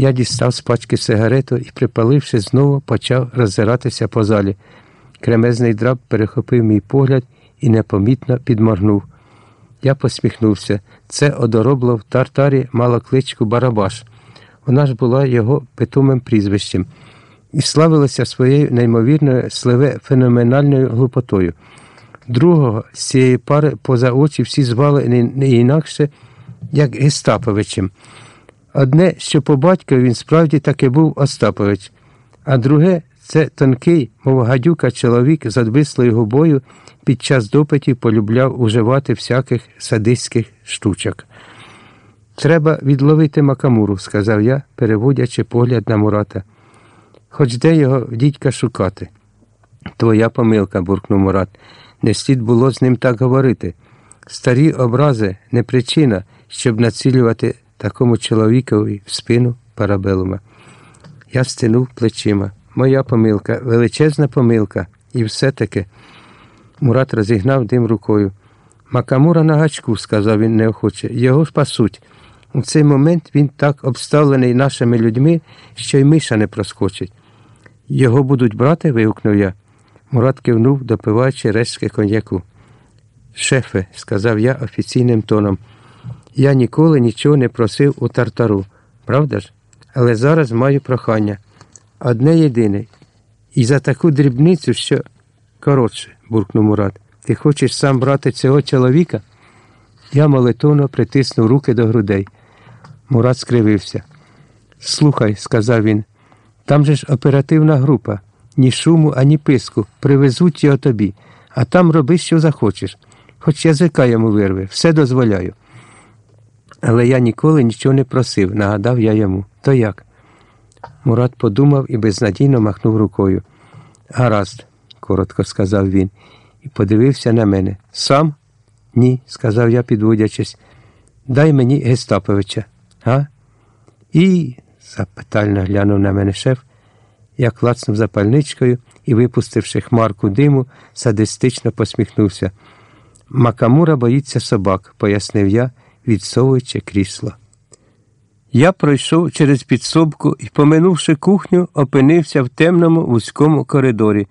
Я дістав з пачки сигарету і, припаливши, знову почав роззиратися по залі. Кремезний драб перехопив мій погляд і непомітно підморгнув. Я посміхнувся. Це одоробло в тартарі мала кличку Барабаш. Вона ж була його питомим прізвищем і славилася своєю неймовірною сливе феноменальною глупотою. Другого з цієї пари поза очі всі звали не, інакше, як Гестаповичем. Одне, що по батькові він справді таки був Остапович, а друге це тонкий, мов гадюка чоловік з одвислою губою під час допитів полюбляв уживати всяких садистських штучок. Треба відловити Макамуру, сказав я, переводячи погляд на Мурата. Хоч де його дідька шукати. Твоя помилка, буркнув Мурат. Не слід було з ним так говорити. Старі образи не причина, щоб націлювати такому чоловікові в спину парабелума. Я стинув плечима. Моя помилка, величезна помилка, і все-таки. Мурат розігнав дим рукою. Макамура на гачку, сказав він неохоче, його ж пасуть. У цей момент він так обставлений нашими людьми, що й миша не проскочить. Його будуть брати? вигукнув я. Мурат кивнув, допиваючи рештки коньяку. Шефе, сказав я офіційним тоном, я ніколи нічого не просив у тартару, правда ж? Але зараз маю прохання. Одне єдине. І за таку дрібницю, що. Коротше, буркнув Мурат, ти хочеш сам брати цього чоловіка? Я молитовно притиснув руки до грудей. Мурат скривився. Слухай, сказав він, там же ж оперативна група, ні шуму, ані писку, привезуть його тобі, а там роби, що захочеш. Хоч язика йому вирви, все дозволяю. Але я ніколи нічого не просив, нагадав я йому. То як? Мурат подумав і безнадійно махнув рукою. Гаразд, коротко сказав він, і подивився на мене. Сам? Ні, сказав я, підводячись. Дай мені Гестаповича, га? І, запитально глянув на мене шеф, я клацнув запальничкою і, випустивши хмарку диму, садистично посміхнувся. Макамура боїться собак, пояснив я, відсовуючи крісло. Я пройшов через підсобку і, поминувши кухню, опинився в темному вузькому коридорі.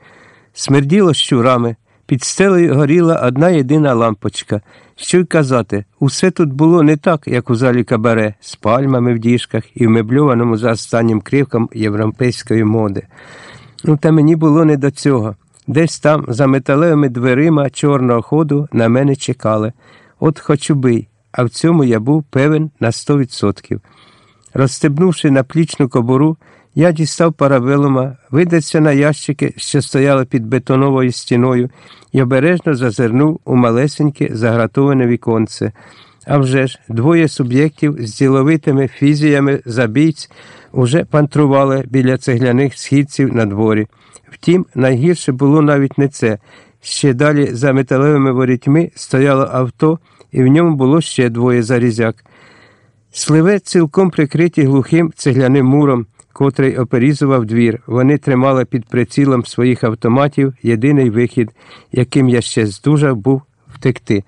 Смерділо щурами, під стелею горіла одна єдина лампочка. Що й казати, усе тут було не так, як у залі кабаре, з пальмами в діжках і вмебльованому за останнім кривком європейської моди. Ну, та мені було не до цього. Десь там, за металевими дверима чорного ходу, на мене чекали. От хоч убий, а в цьому я був певен на сто відсотків. Розстебнувши наплічну кобуру, я дістав парабелума, видався на ящики, що стояли під бетоновою стіною, і обережно зазирнув у малесеньке загратоване віконце. А вже ж двоє суб'єктів з діловитими фізіями забійць уже пантрували біля цегляних східців на дворі. Втім, найгірше було навіть не це. Ще далі за металевими ворітьми стояло авто, і в ньому було ще двоє зарізяк. Сливе цілком прикриті глухим цегляним муром, котрий оперізував двір. Вони тримали під прицілом своїх автоматів єдиний вихід, яким я ще здужав був втекти.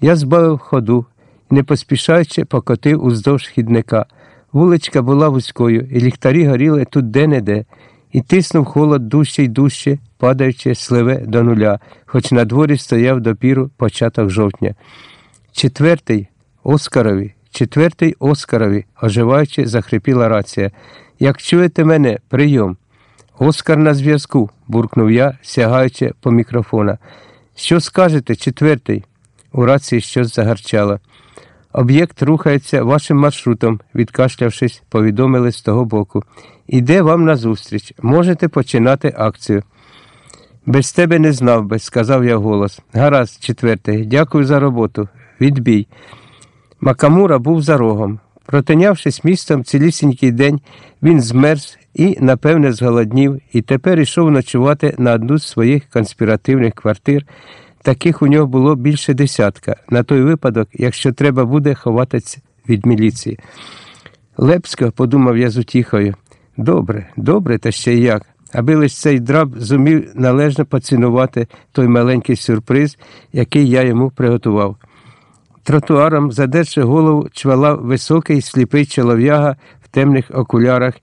Я збавив ходу не поспішаючи, покотив уздовж хідника. Вуличка була вузькою, і ліхтарі горіли тут де-не-де, і тиснув холод дужче й дужче, падаючи сливе до нуля, хоч на дворі стояв допіру початок жовтня. Четвертий Оскарові. Четвертий Оскарові, оживаючи, захрипіла рація. Як чуєте мене, прийом. Оскар на зв'язку, буркнув я, сягаючи по мікрофона. Що скажете, четвертий? У рації щось загарчало. Об'єкт рухається вашим маршрутом, відкашлявшись, повідомили з того боку. Іде вам назустріч. Можете починати акцію. Без тебе не знав би, сказав я голос. Гаразд, четвертий, дякую за роботу. Відбій. Макамура був за рогом. Протинявшись містом цілісінький день, він змерз і, напевне, зголоднів, і тепер йшов ночувати на одну з своїх конспіративних квартир. Таких у нього було більше десятка, на той випадок, якщо треба буде ховатися від міліції. Лепсько, подумав я з утіхою. Добре, добре, та ще як. Аби лише цей драб зумів належно поцінувати той маленький сюрприз, який я йому приготував. Тротуаром, задерши голову, чвала високий сліпий чолов'яга в темних окулярах